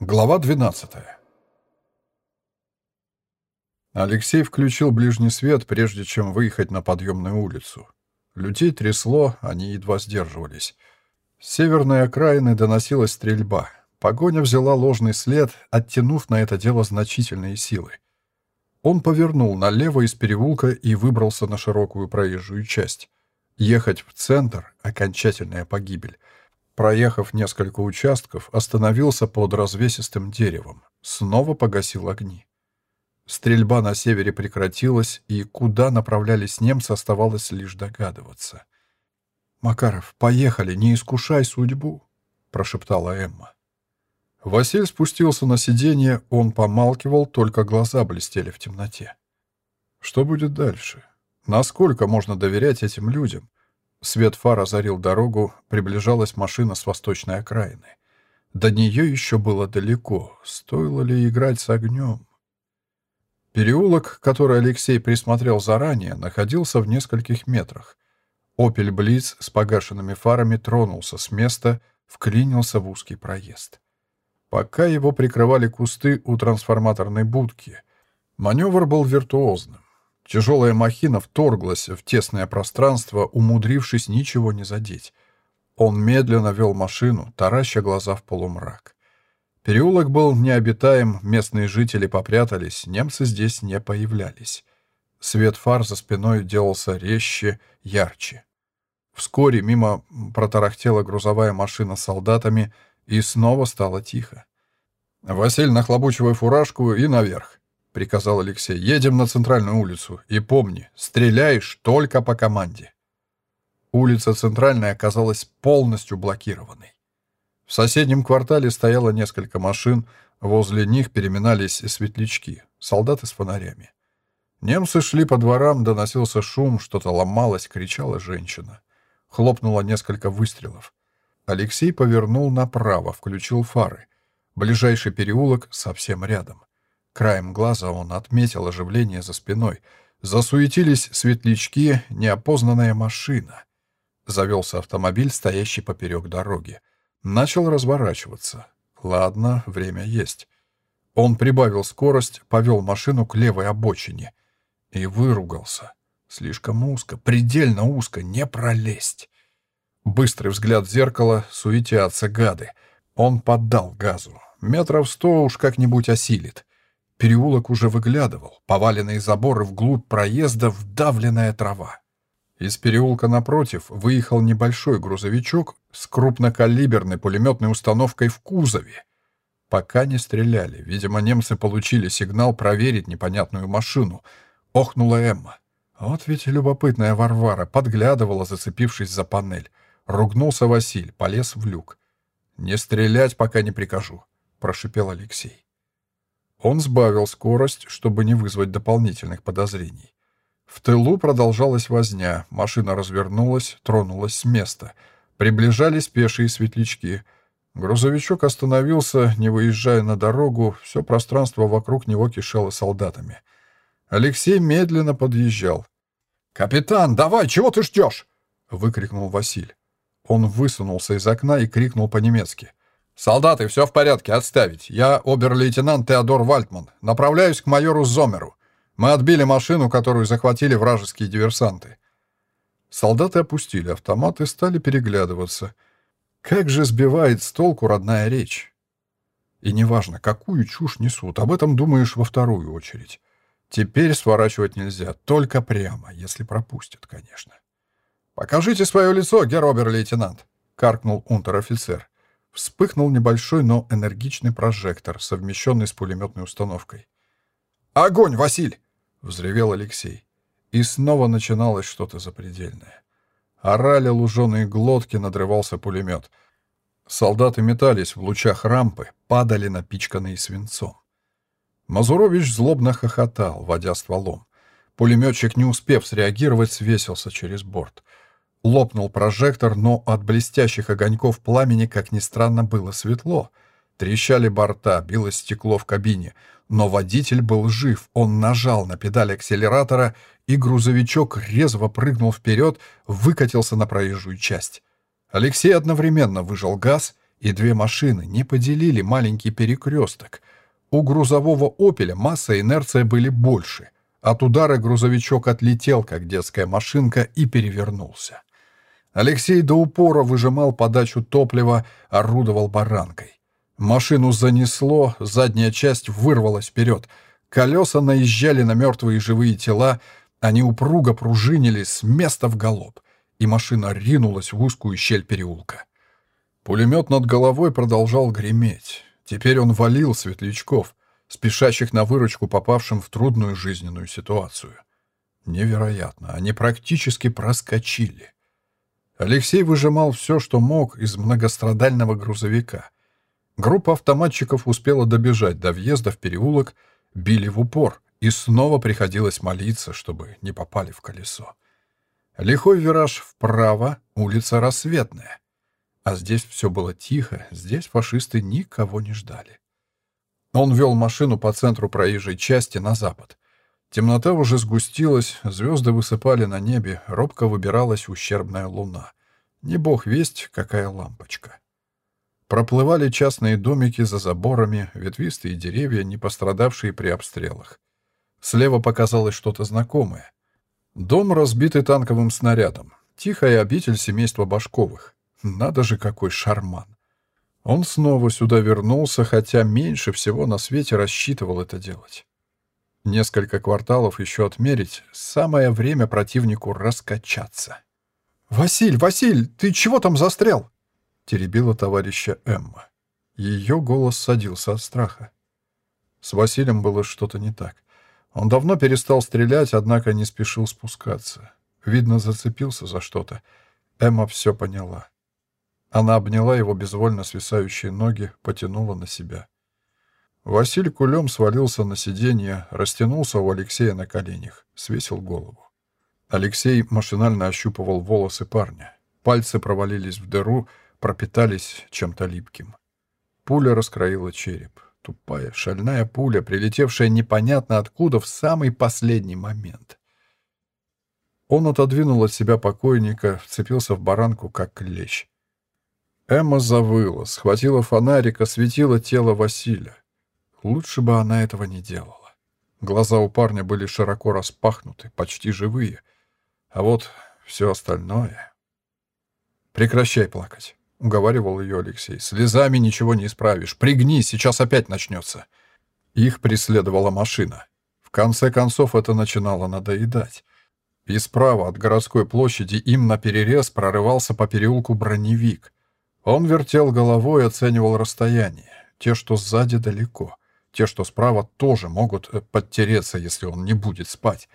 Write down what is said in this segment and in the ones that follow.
Глава 12 Алексей включил ближний свет, прежде чем выехать на подъемную улицу. Людей трясло, они едва сдерживались. С северной окраины доносилась стрельба. Погоня взяла ложный след, оттянув на это дело значительные силы. Он повернул налево из переулка и выбрался на широкую проезжую часть. Ехать в центр — окончательная погибель. Проехав несколько участков, остановился под развесистым деревом. Снова погасил огни. Стрельба на севере прекратилась, и куда направлялись немцы, оставалось лишь догадываться. «Макаров, поехали, не искушай судьбу», — прошептала Эмма. Василь спустился на сиденье, он помалкивал, только глаза блестели в темноте. Что будет дальше? Насколько можно доверять этим людям? Свет фар озарил дорогу, приближалась машина с восточной окраины. До нее еще было далеко. Стоило ли играть с огнем? Переулок, который Алексей присмотрел заранее, находился в нескольких метрах. «Опель Блиц» с погашенными фарами тронулся с места, вклинился в узкий проезд. Пока его прикрывали кусты у трансформаторной будки, маневр был виртуозным. Тяжелая махина вторглась в тесное пространство, умудрившись ничего не задеть. Он медленно вел машину, тараща глаза в полумрак. Переулок был необитаем, местные жители попрятались, немцы здесь не появлялись. Свет фар за спиной делался резче, ярче. Вскоре мимо протарахтела грузовая машина с солдатами, и снова стало тихо. «Василь, нахлобучивай фуражку и наверх приказал Алексей. «Едем на центральную улицу. И помни, стреляешь только по команде». Улица центральная оказалась полностью блокированной. В соседнем квартале стояло несколько машин, возле них переминались светлячки, солдаты с фонарями. Немцы шли по дворам, доносился шум, что-то ломалось, кричала женщина. Хлопнуло несколько выстрелов. Алексей повернул направо, включил фары. Ближайший переулок совсем рядом. Краем глаза он отметил оживление за спиной. Засуетились светлячки, неопознанная машина. Завелся автомобиль, стоящий поперек дороги. Начал разворачиваться. Ладно, время есть. Он прибавил скорость, повел машину к левой обочине. И выругался. Слишком узко, предельно узко, не пролезть. Быстрый взгляд в зеркало, суетятся гады. Он поддал газу. Метров сто уж как-нибудь осилит. Переулок уже выглядывал, поваленные заборы вглубь проезда, вдавленная трава. Из переулка напротив выехал небольшой грузовичок с крупнокалиберной пулеметной установкой в кузове. Пока не стреляли. Видимо, немцы получили сигнал проверить непонятную машину. Охнула Эмма. Вот ведь любопытная Варвара подглядывала, зацепившись за панель. Ругнулся Василь, полез в люк. «Не стрелять, пока не прикажу», — прошипел Алексей. Он сбавил скорость, чтобы не вызвать дополнительных подозрений. В тылу продолжалась возня, машина развернулась, тронулась с места. Приближались пешие светлячки. Грузовичок остановился, не выезжая на дорогу, все пространство вокруг него кишело солдатами. Алексей медленно подъезжал. «Капитан, давай, чего ты ждешь?» — выкрикнул Василь. Он высунулся из окна и крикнул по-немецки. «Солдаты, все в порядке, отставить. Я обер-лейтенант Теодор Вальтман. Направляюсь к майору Зомеру. Мы отбили машину, которую захватили вражеские диверсанты». Солдаты опустили автомат и стали переглядываться. Как же сбивает с толку родная речь. И неважно, какую чушь несут, об этом думаешь во вторую очередь. Теперь сворачивать нельзя, только прямо, если пропустят, конечно. «Покажите свое лицо, герр-обер-лейтенант!» — каркнул унтер-офицер. Вспыхнул небольшой, но энергичный прожектор, совмещенный с пулеметной установкой. «Огонь, Василь!» — взревел Алексей. И снова начиналось что-то запредельное. Орали луженые глотки, надрывался пулемет. Солдаты метались в лучах рампы, падали напичканные свинцом. Мазурович злобно хохотал, водя стволом. Пулеметчик, не успев среагировать, свесился через борт. Лопнул прожектор, но от блестящих огоньков пламени, как ни странно, было светло. Трещали борта, било стекло в кабине. Но водитель был жив, он нажал на педаль акселератора, и грузовичок резво прыгнул вперед, выкатился на проезжую часть. Алексей одновременно выжал газ и две машины не поделили маленький перекресток. У грузового «Опеля» масса и инерция были больше. От удара грузовичок отлетел, как детская машинка, и перевернулся. Алексей до упора выжимал подачу топлива, орудовал баранкой. Машину занесло, задняя часть вырвалась вперед. Колеса наезжали на мертвые живые тела, они упруго пружинили с места в галоп, и машина ринулась в узкую щель переулка. Пулемет над головой продолжал греметь. Теперь он валил светлячков, спешащих на выручку попавшим в трудную жизненную ситуацию. Невероятно, они практически проскочили. Алексей выжимал все, что мог из многострадального грузовика. Группа автоматчиков успела добежать до въезда в переулок, били в упор, и снова приходилось молиться, чтобы не попали в колесо. Лихой вираж вправо, улица рассветная. А здесь все было тихо, здесь фашисты никого не ждали. Он вел машину по центру проезжей части на запад. Темнота уже сгустилась, звезды высыпали на небе, робко выбиралась ущербная луна. Не бог весть, какая лампочка. Проплывали частные домики за заборами, ветвистые деревья, не пострадавшие при обстрелах. Слева показалось что-то знакомое. Дом, разбитый танковым снарядом. Тихая обитель семейства Башковых. Надо же, какой шарман. Он снова сюда вернулся, хотя меньше всего на свете рассчитывал это делать. Несколько кварталов еще отмерить, самое время противнику раскачаться. «Василь, Василь, ты чего там застрял?» — теребила товарища Эмма. Ее голос садился от страха. С Василием было что-то не так. Он давно перестал стрелять, однако не спешил спускаться. Видно, зацепился за что-то. Эмма все поняла. Она обняла его безвольно свисающие ноги, потянула на себя. Василий кулем свалился на сиденье, растянулся у Алексея на коленях, свесил голову. Алексей машинально ощупывал волосы парня. Пальцы провалились в дыру, пропитались чем-то липким. Пуля раскроила череп. Тупая, шальная пуля, прилетевшая непонятно откуда в самый последний момент. Он отодвинул от себя покойника, вцепился в баранку, как клещ. Эмма завыла, схватила фонарик, осветила тело Василия. Лучше бы она этого не делала. Глаза у парня были широко распахнуты, почти живые. А вот все остальное... «Прекращай плакать», — уговаривал ее Алексей. «Слезами ничего не исправишь. Пригни, сейчас опять начнется». Их преследовала машина. В конце концов это начинало надоедать. И справа от городской площади им на перерез прорывался по переулку броневик — он вертел головой и оценивал расстояние. Те, что сзади, далеко. Те, что справа, тоже могут э, подтереться, если он не будет спать.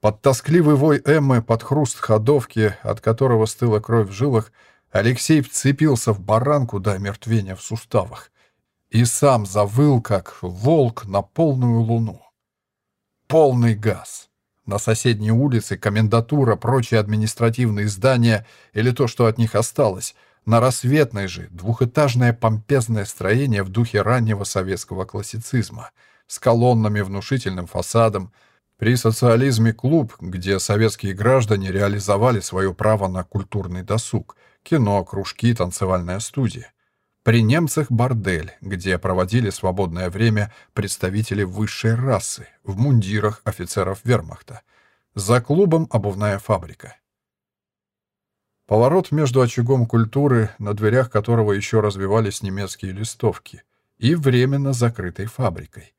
Под тоскливый вой Эммы, под хруст ходовки, от которого стыла кровь в жилах, Алексей вцепился в баранку до омертвения в суставах. И сам завыл, как волк на полную луну. Полный газ. На соседней улице комендатура, прочие административные здания или то, что от них осталось — на рассветной же двухэтажное помпезное строение в духе раннего советского классицизма с колоннами, внушительным фасадом. При социализме клуб, где советские граждане реализовали свое право на культурный досуг, кино, кружки, танцевальная студия. При немцах бордель, где проводили свободное время представители высшей расы в мундирах офицеров вермахта. За клубом обувная фабрика. Поворот между очагом культуры, на дверях которого еще развивались немецкие листовки, и временно закрытой фабрикой.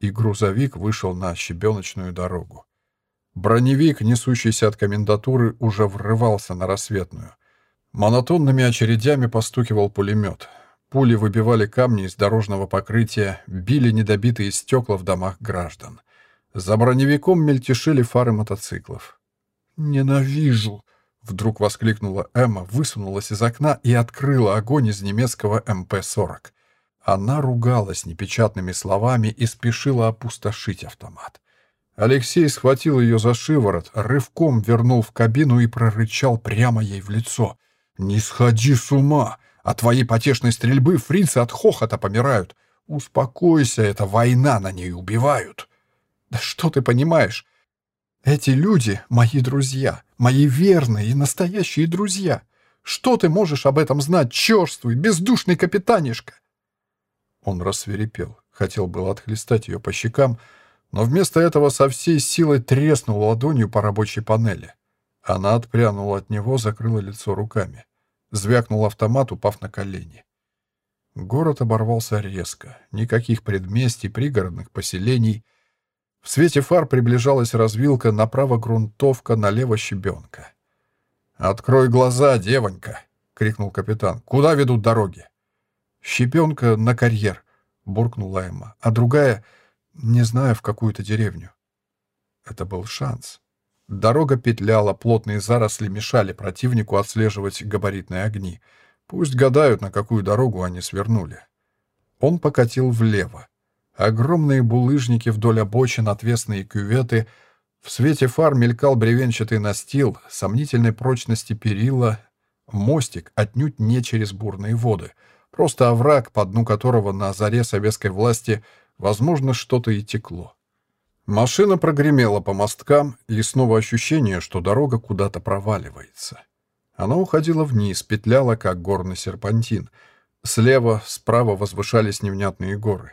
И грузовик вышел на щебеночную дорогу. Броневик, несущийся от комендатуры, уже врывался на рассветную. Монотонными очередями постукивал пулемет. Пули выбивали камни из дорожного покрытия, били недобитые стекла в домах граждан. За броневиком мельтешили фары мотоциклов. «Ненавижу!» Вдруг воскликнула Эмма, высунулась из окна и открыла огонь из немецкого МП-40. Она ругалась непечатными словами и спешила опустошить автомат. Алексей схватил ее за шиворот, рывком вернул в кабину и прорычал прямо ей в лицо. «Не сходи с ума! От твоей потешной стрельбы фрицы от хохота помирают. Успокойся, это война, на ней убивают!» «Да что ты понимаешь? Эти люди — мои друзья, мои верные и настоящие друзья. Что ты можешь об этом знать, черствый, бездушный капитанишка?» Он рассверепел, хотел было отхлестать ее по щекам, но вместо этого со всей силой треснул ладонью по рабочей панели. Она отпрянула от него, закрыла лицо руками. Звякнул автомат, упав на колени. Город оборвался резко. Никаких предместий, пригородных поселений. В свете фар приближалась развилка, направо грунтовка, налево щебенка. «Открой глаза, девонька!» — крикнул капитан. «Куда ведут дороги?» «Щебенка на карьер», — буркнула Эмма. «А другая, не знаю, в какую-то деревню». Это был шанс. Дорога петляла, плотные заросли мешали противнику отслеживать габаритные огни. Пусть гадают, на какую дорогу они свернули. Он покатил влево. Огромные булыжники вдоль обочин, отвесные кюветы. В свете фар мелькал бревенчатый настил, сомнительной прочности перила. Мостик отнюдь не через бурные воды. Просто овраг, по дну которого на заре советской власти, возможно, что-то и текло. Машина прогремела по мосткам, и снова ощущение, что дорога куда-то проваливается. Она уходила вниз, петляла, как горный серпантин. Слева, справа возвышались невнятные горы.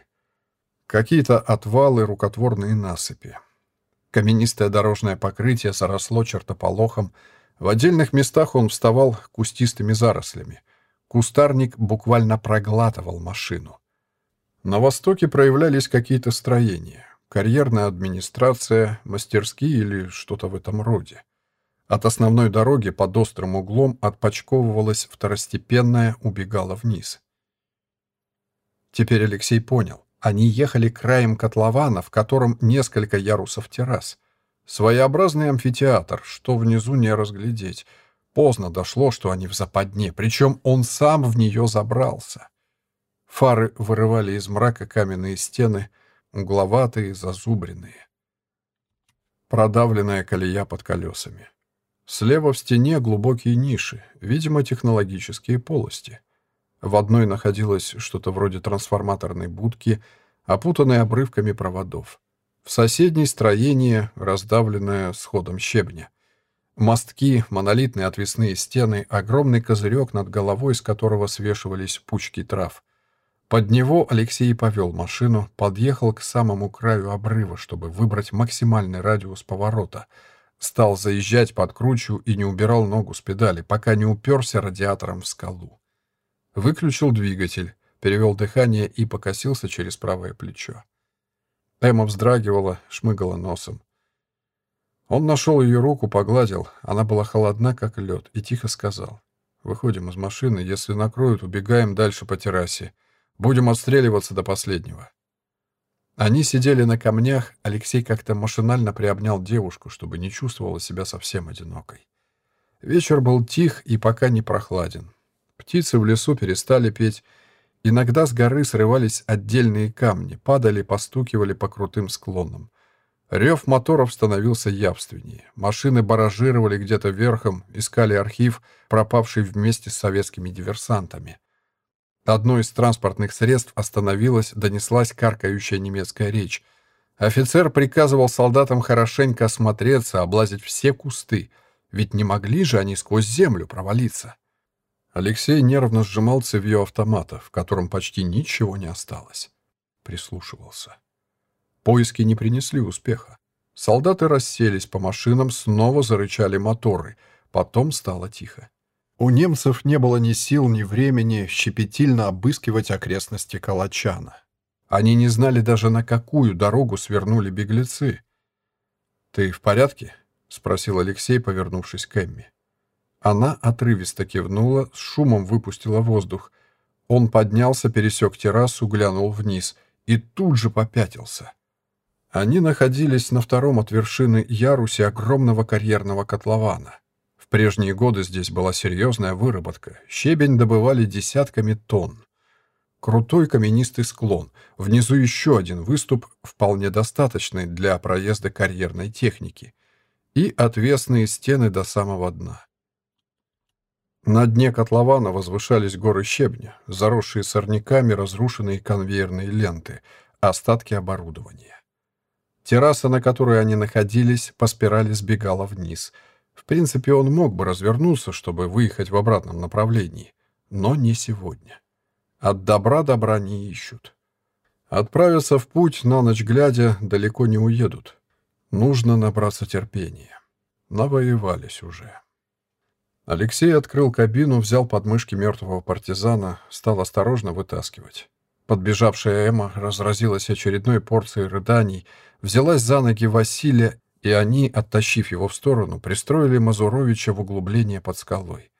Какие-то отвалы, рукотворные насыпи. Каменистое дорожное покрытие соросло чертополохом. В отдельных местах он вставал кустистыми зарослями. Кустарник буквально проглатывал машину. На востоке проявлялись какие-то строения карьерная администрация, мастерские или что-то в этом роде. От основной дороги под острым углом отпочковывалась второстепенная, убегала вниз. Теперь Алексей понял. Они ехали краем котлована, в котором несколько ярусов террас. Своеобразный амфитеатр, что внизу не разглядеть. Поздно дошло, что они в западне, причем он сам в нее забрался. Фары вырывали из мрака каменные стены — угловатые, зазубренные. Продавленная колея под колесами. Слева в стене глубокие ниши, видимо, технологические полости. В одной находилось что-то вроде трансформаторной будки, опутанной обрывками проводов. В соседней строение, раздавленное сходом щебня. Мостки, монолитные отвесные стены, огромный козырек над головой, с которого свешивались пучки трав. Под него Алексей повел машину, подъехал к самому краю обрыва, чтобы выбрать максимальный радиус поворота. Стал заезжать под кручу и не убирал ногу с педали, пока не уперся радиатором в скалу. Выключил двигатель, перевел дыхание и покосился через правое плечо. Эмма вздрагивала, шмыгала носом. Он нашел ее руку, погладил. Она была холодна, как лед, и тихо сказал. «Выходим из машины. Если накроют, убегаем дальше по террасе. Будем отстреливаться до последнего». Они сидели на камнях, Алексей как-то машинально приобнял девушку, чтобы не чувствовала себя совсем одинокой. Вечер был тих и пока не прохладен. Птицы в лесу перестали петь. Иногда с горы срывались отдельные камни, падали, постукивали по крутым склонам. Рев моторов становился явственнее. Машины баражировали где-то верхом, искали архив, пропавший вместе с советскими диверсантами. Одно из транспортных средств остановилось, донеслась каркающая немецкая речь. Офицер приказывал солдатам хорошенько осмотреться, облазить все кусты, ведь не могли же они сквозь землю провалиться. Алексей нервно сжимал цевьё автомата, в котором почти ничего не осталось. Прислушивался. Поиски не принесли успеха. Солдаты расселись по машинам, снова зарычали моторы. Потом стало тихо. У немцев не было ни сил, ни времени щепетильно обыскивать окрестности Калачана. Они не знали даже, на какую дорогу свернули беглецы. «Ты в порядке?» — спросил Алексей, повернувшись к Эмми. Она отрывисто кивнула, с шумом выпустила воздух. Он поднялся, пересек террасу, глянул вниз и тут же попятился. Они находились на втором от вершины ярусе огромного карьерного котлована прежние годы здесь была серьезная выработка. Щебень добывали десятками тонн. Крутой каменистый склон. Внизу еще один выступ, вполне достаточный для проезда карьерной техники. И отвесные стены до самого дна. На дне котлована возвышались горы щебня, заросшие сорняками разрушенные конвейерные ленты, остатки оборудования. Терраса, на которой они находились, по спирали сбегала вниз — В принципе, он мог бы развернуться, чтобы выехать в обратном направлении, но не сегодня. От добра добра не ищут. Отправиться в путь на ночь глядя далеко не уедут. Нужно набраться терпения. Навоевались уже. Алексей открыл кабину, взял подмышки мертвого партизана, стал осторожно вытаскивать. Подбежавшая Эмма разразилась очередной порцией рыданий, взялась за ноги Василия, и они, оттащив его в сторону, пристроили Мазуровича в углубление под скалой.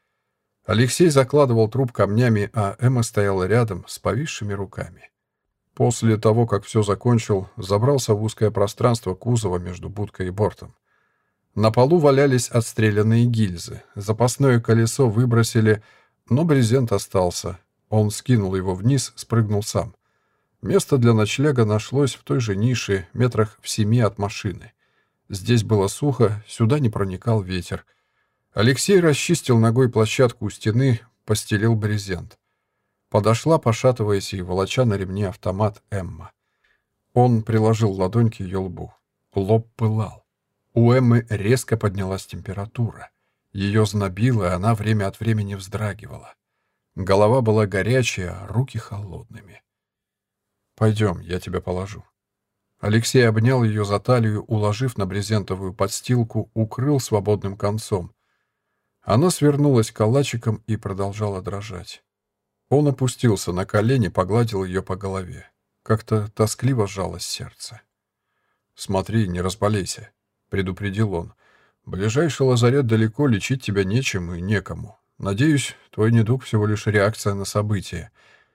Алексей закладывал труп камнями, а Эмма стояла рядом с повисшими руками. После того, как все закончил, забрался в узкое пространство кузова между будкой и бортом. На полу валялись отстрелянные гильзы. Запасное колесо выбросили, но брезент остался. Он скинул его вниз, спрыгнул сам. Место для ночлега нашлось в той же нише, метрах в семи от машины. Здесь было сухо, сюда не проникал ветер. Алексей расчистил ногой площадку у стены, постелил брезент. Подошла, пошатываясь и волоча на ремне автомат Эмма. Он приложил ладонь к ее лбу. Лоб пылал. У Эммы резко поднялась температура. Ее знобило, и она время от времени вздрагивала. Голова была горячая, руки холодными. «Пойдем, я тебя положу». Алексей обнял ее за талию, уложив на брезентовую подстилку, укрыл свободным концом. Она свернулась калачиком и продолжала дрожать. Он опустился на колени, погладил ее по голове. Как-то тоскливо сжалось сердце. «Смотри, не разболейся», предупредил он. «Ближайший лазарет далеко, лечить тебя нечем и некому. Надеюсь, твой недуг всего лишь реакция на события.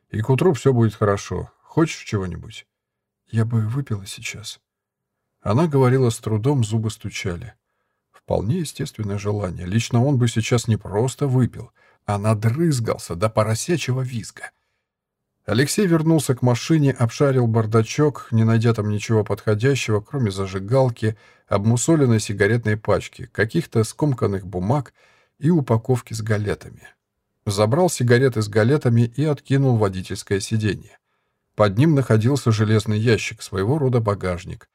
И к утру все будет хорошо. Хочешь чего-нибудь?» «Я бы выпила сейчас». Она говорила с трудом, зубы стучали. Вполне естественное желание. Лично он бы сейчас не просто выпил, а надрызгался до поросячьего визга. Алексей вернулся к машине, обшарил бардачок, не найдя там ничего подходящего, кроме зажигалки, обмусоленной сигаретной пачки, каких-то скомканных бумаг и упаковки с галетами. Забрал сигареты с галетами и откинул водительское сиденье. Под ним находился железный ящик, своего рода багажник.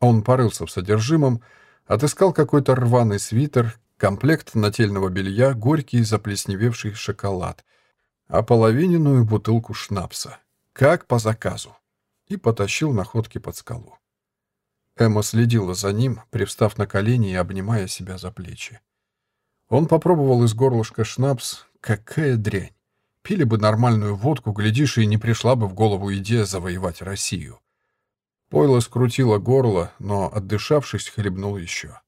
Он порылся в содержимом, отыскал какой-то рваный свитер, комплект нательного белья, горький заплесневевший шоколад — ополовиненную бутылку шнапса, как по заказу, и потащил находки под скалу. Эмма следила за ним, привстав на колени и обнимая себя за плечи. Он попробовал из горлышка шнапс. Какая дрянь! Пили бы нормальную водку, глядишь, и не пришла бы в голову идея завоевать Россию. Пойло скрутило горло, но, отдышавшись, хлебнул еще.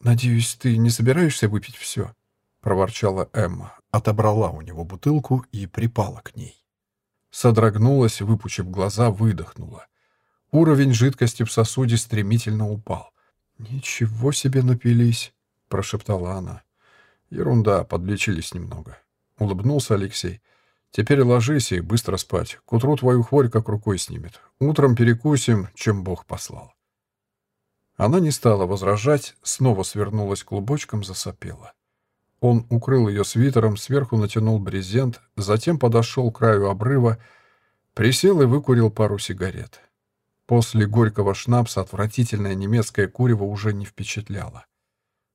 «Надеюсь, ты не собираешься выпить все?» — проворчала Эмма, отобрала у него бутылку и припала к ней. Содрогнулась, выпучив глаза, выдохнула. Уровень жидкости в сосуде стремительно упал. «Ничего себе напились!» — прошептала она. «Ерунда, подлечились немного». Улыбнулся Алексей. «Теперь ложись и быстро спать. К утру твою хворь как рукой снимет. Утром перекусим, чем Бог послал». Она не стала возражать, снова свернулась клубочком, засопела. Он укрыл ее свитером, сверху натянул брезент, затем подошел к краю обрыва, присел и выкурил пару сигарет. После горького шнапса отвратительное немецкое курево уже не впечатляло.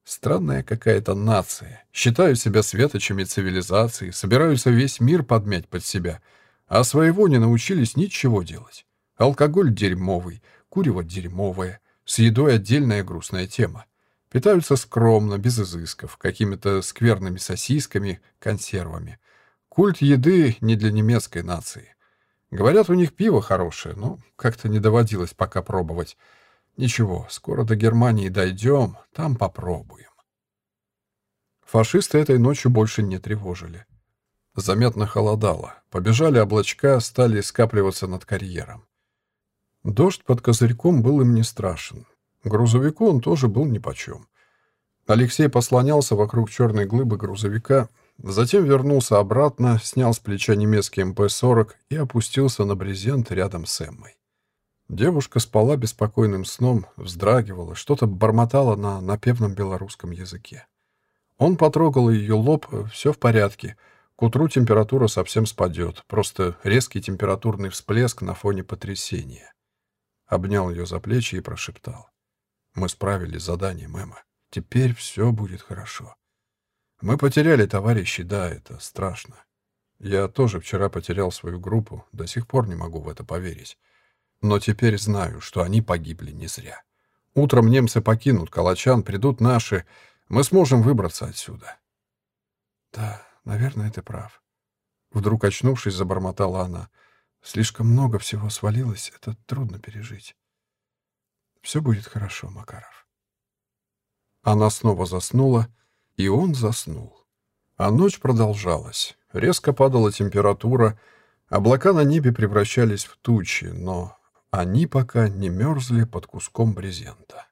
Странная какая-то нация. Считают себя светочами цивилизации, собираются весь мир подмять под себя, а своего не научились ничего делать. Алкоголь дерьмовый, курево дерьмовое, с едой отдельная грустная тема. Питаются скромно, без изысков, какими-то скверными сосисками, консервами. Культ еды не для немецкой нации. Говорят, у них пиво хорошее, но как-то не доводилось пока пробовать. Ничего, скоро до Германии дойдем, там попробуем. Фашисты этой ночью больше не тревожили. Заметно холодало. Побежали облачка, стали скапливаться над карьером. Дождь под козырьком был им не страшен. Грузовику он тоже был нипочем. Алексей послонялся вокруг черной глыбы грузовика, затем вернулся обратно, снял с плеча немецкий МП-40 и опустился на брезент рядом с Эммой. Девушка спала беспокойным сном, вздрагивала, что-то бормотала на напевном белорусском языке. Он потрогал ее лоб, все в порядке. К утру температура совсем спадет, просто резкий температурный всплеск на фоне потрясения. Обнял ее за плечи и прошептал. Мы справились с заданием, Эмма. Теперь все будет хорошо. Мы потеряли товарищей, да, это страшно. Я тоже вчера потерял свою группу, до сих пор не могу в это поверить. Но теперь знаю, что они погибли не зря. Утром немцы покинут Калачан, придут наши. Мы сможем выбраться отсюда. Да, наверное, ты прав. Вдруг, очнувшись, забормотала она. Слишком много всего свалилось, это трудно пережить. Все будет хорошо, Макаров. Она снова заснула, и он заснул. А ночь продолжалась. Резко падала температура, облака на небе превращались в тучи, но они пока не мерзли под куском брезента.